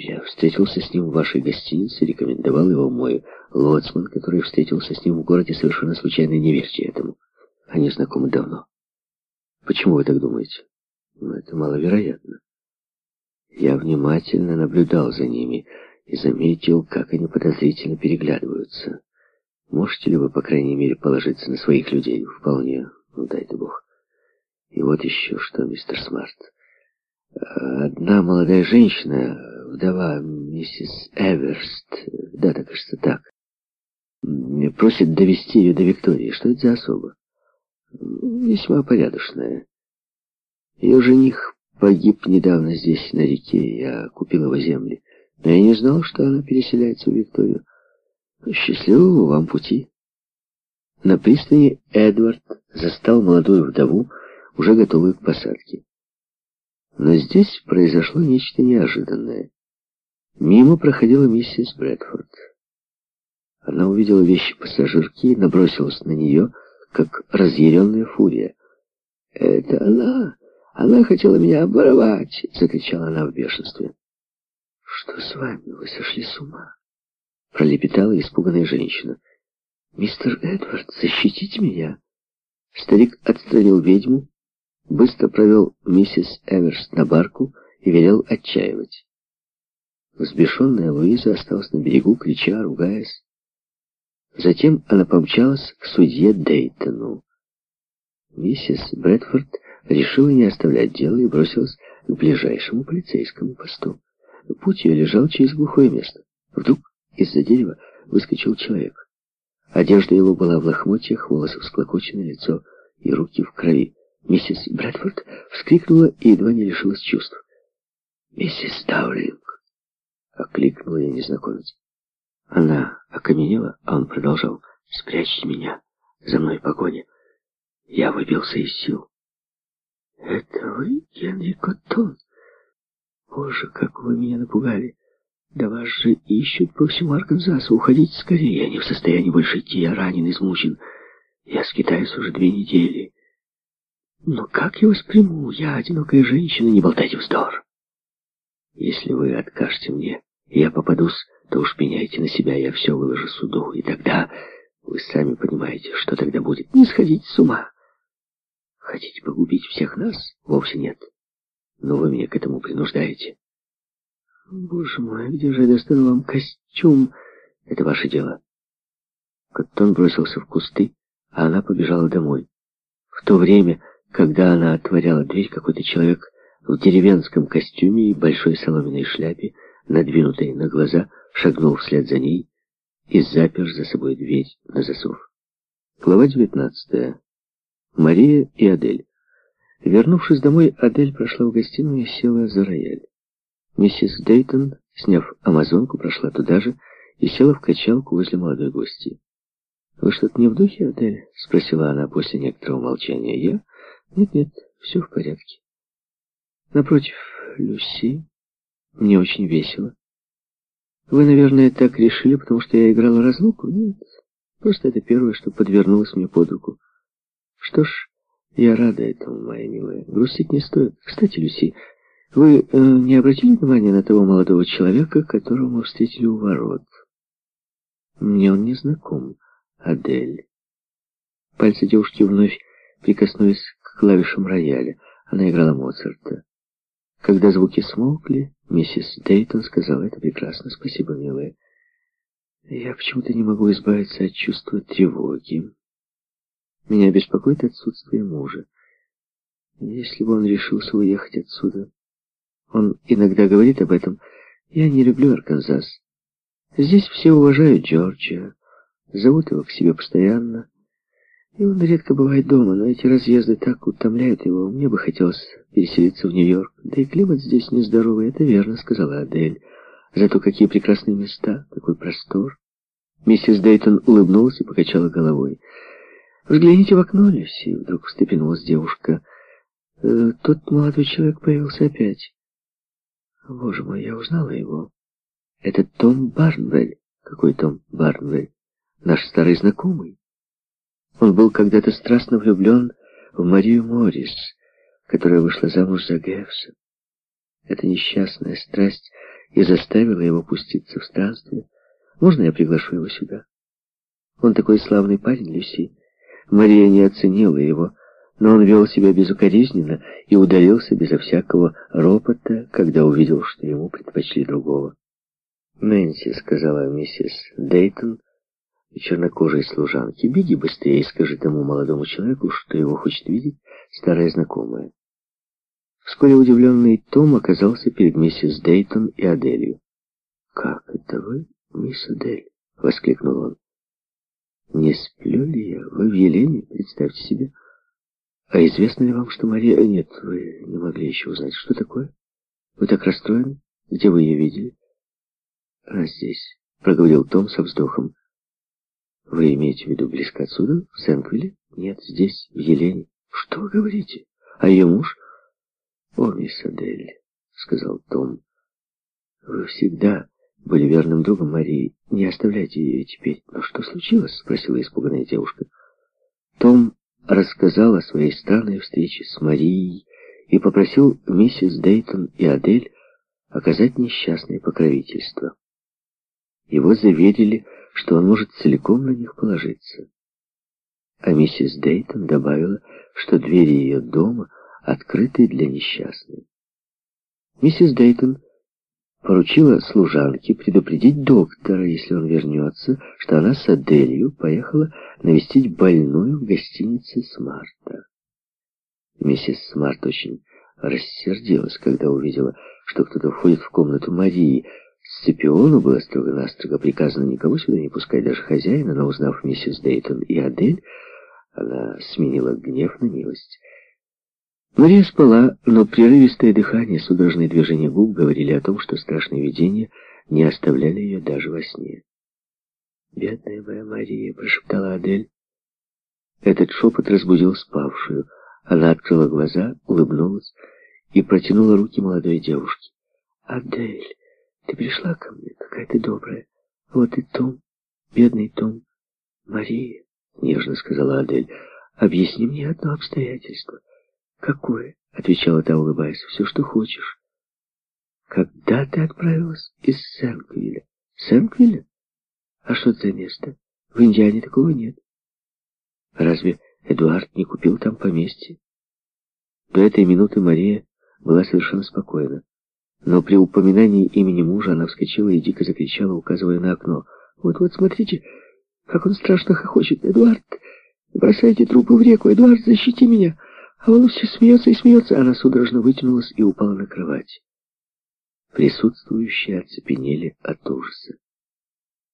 Я встретился с ним в вашей гостинице, рекомендовал его мой лоцман, который встретился с ним в городе совершенно случайно, не верьте этому. Они знакомы давно. Почему вы так думаете? Ну, это маловероятно. Я внимательно наблюдал за ними и заметил, как они подозрительно переглядываются. Можете ли вы, по крайней мере, положиться на своих людей? Вполне. Ну, дай-то бог. И вот еще что, мистер Смарт. Одна молодая женщина, вдова миссис Эверст, да, так кажется, так, просит довести ее до Виктории. Что это за особа? Весьма порядочная. Ее жених погиб недавно здесь, на реке. Я купил его земли. Но я не знал, что она переселяется в Викторию. Счастливого вам пути. На пристани Эдвард застал молодую вдову, уже готовую к посадке. Но здесь произошло нечто неожиданное. Мимо проходила миссис Брэдфорд. Она увидела вещи пассажирки и набросилась на нее, как разъяренная фурия. «Это она! Она хотела меня оборвать!» — закричала она в бешенстве. «Что с вами? Вы сошли с ума?» — пролепетала испуганная женщина. «Мистер Эдвард, защитите меня!» Старик отстранил ведьму, быстро провел миссис Эверст на барку и велел отчаивать. Взбешенная Луиза осталась на берегу, крича, ругаясь. Затем она помчалась к судье Дейтону. Миссис Брэдфорд решила не оставлять дело и бросилась к ближайшему полицейскому посту. Путь ее лежал через глухое место. Вдруг из-за дерева выскочил человек. Одежда его была в лохмотьях, волосы всклокочены, лицо и руки в крови. Миссис Брэдфорд вскрикнула и едва не лишилась чувств. «Миссис Даулинг!» — окликнула я незнакомец. Она окаменела, а он продолжал. «Спрячьте меня! За мной погоня!» Я выбился из сил. «Это вы, Генри Коттон? Боже, как вы меня напугали! Да вас же ищут по всему Арканзасу. Уходите скорее, я не в состоянии больше идти, я ранен, измучен. Я скитаюсь уже две недели. Но как я восприму? Я одинокая женщина, не болтайте вздор. Если вы откажете мне, я попадусь то уж пеняйте на себя, я все выложу суду, и тогда вы сами понимаете, что тогда будет. Не сходите с ума. Хотите погубить всех нас? Вовсе нет. Но вы меня к этому принуждаете. Боже мой, где же я достану вам костюм? Это ваше дело. Коттон бросился в кусты, а она побежала домой. В то время, когда она отворяла дверь, какой-то человек в деревенском костюме и большой соломенной шляпе, надвинутой на глаза, шагнул вслед за ней и запер за собой дверь на засов. Глава 19. Мария и Адель. Вернувшись домой, Адель прошла в гостиную и села за рояль. Миссис Дейтон, сняв амазонку, прошла туда же и села в качалку возле молодой гости. «Вы что-то не в духе, Адель?» — спросила она после некоторого молчания. «Я? Нет-нет, все в порядке». «Напротив, Люси, мне очень весело. Вы, наверное, так решили, потому что я играла разлуку? Нет, просто это первое, что подвернулось мне под руку. Что ж, я рада этому, моя милая. Грустить не стоит. Кстати, Люси, вы э, не обратили внимания на того молодого человека, которого мы встретили у ворот? Мне он не знаком. Адель. Пальцы девушки вновь прикоснулись к клавишам рояля. Она играла Моцарта. Когда звуки смолкли, миссис Дейтон сказала, это прекрасно, спасибо, милая. Я почему-то не могу избавиться от чувства тревоги. Меня беспокоит отсутствие мужа. Если бы он решился уехать отсюда... Он иногда говорит об этом. Я не люблю Арканзас. Здесь все уважают Джорджа, зовут его к себе постоянно. И он редко бывает дома, но эти разъезды так утомляют его. Мне бы хотелось переселиться в Нью-Йорк. Да и климат здесь нездоровый, это верно, сказала Адель. Зато какие прекрасные места, какой простор. Миссис Дейтон улыбнулась и покачала головой. «Взгляните в окно, Люси!» Вдруг встрепенулась девушка. «Э, «Тот молодой человек появился опять». «Боже мой, я узнала его. Это Том Барнвель». «Какой Том Барнвель?» «Наш старый знакомый». Он был когда-то страстно влюблен в Марию Моррис, которая вышла замуж за Гевса. Эта несчастная страсть и заставила его пуститься в странствие. Можно я приглашу его сюда? Он такой славный парень, Люси. Мария не оценила его, но он вел себя безукоризненно и удалился безо всякого ропота, когда увидел, что ему предпочли другого. «Нэнси», — сказала миссис Дейтон, чернокожей служанке, — «беги быстрее и скажи тому молодому человеку, что его хочет видеть старая знакомая». Вскоре удивленный Том оказался перед миссис Дейтон и Аделью. «Как это вы, мисс Адель?» — воскликнул он. «Не сплю ли я? Вы в Елене, представьте себе». А известно ли вам, что Мария... Нет, вы не могли еще узнать. Что такое? Вы так расстроены? Где вы ее видели? Она здесь, проговорил Том со вздохом. Вы имеете в виду близко отсюда, в Сенквилле? Нет, здесь, в Елене. Что вы говорите? А ее муж? О, мисс Адель, сказал Том. Вы всегда были верным другом Марии. Не оставляйте ее теперь. Но что случилось? Спросила испуганная девушка. Том рассказал о своей странной встрече с Марией и попросил миссис Дейтон и Адель оказать несчастное покровительство. Его заверили, что он может целиком на них положиться. А миссис Дейтон добавила, что двери ее дома открыты для несчастных. Миссис Дейтон поручила служанке предупредить доктора, если он вернется, что она с Аделью поехала навестить больную в гостинице Смарта. Миссис Смарт очень рассердилась, когда увидела, что кто-то входит в комнату Марии. Сципиону было строго-настрого приказано никого сюда не пускать, даже хозяина, но узнав миссис Дейтон и Адель, она сменила гнев на милость. Мария спала, но прерывистое дыхание, судорожные движения губ говорили о том, что страшные видения не оставляли ее даже во сне. «Бедная моя Мария!» — прошептала Адель. Этот шепот разбудил спавшую. Она открыла глаза, улыбнулась и протянула руки молодой девушке. «Адель, ты пришла ко мне, какая ты добрая. Вот и Том, бедный Том. Мария, — нежно сказала Адель, — объясни мне одно обстоятельство. «Какое?» — отвечала та, улыбаясь. «Все, что хочешь». «Когда ты отправилась из Сенквилля?» «Сенквилля? А что это за место? В Индиане такого нет». «Разве Эдуард не купил там поместье?» До этой минуты Мария была совершенно спокойна. Но при упоминании имени мужа она вскочила и дико закричала, указывая на окно. «Вот-вот, смотрите, как он страшно хохочет! Эдуард, бросайте трупы в реку! Эдуард, защити меня!» А он все смеется и смеется. Она судорожно вытянулась и упала на кровать. Присутствующие оцепенели от ужаса.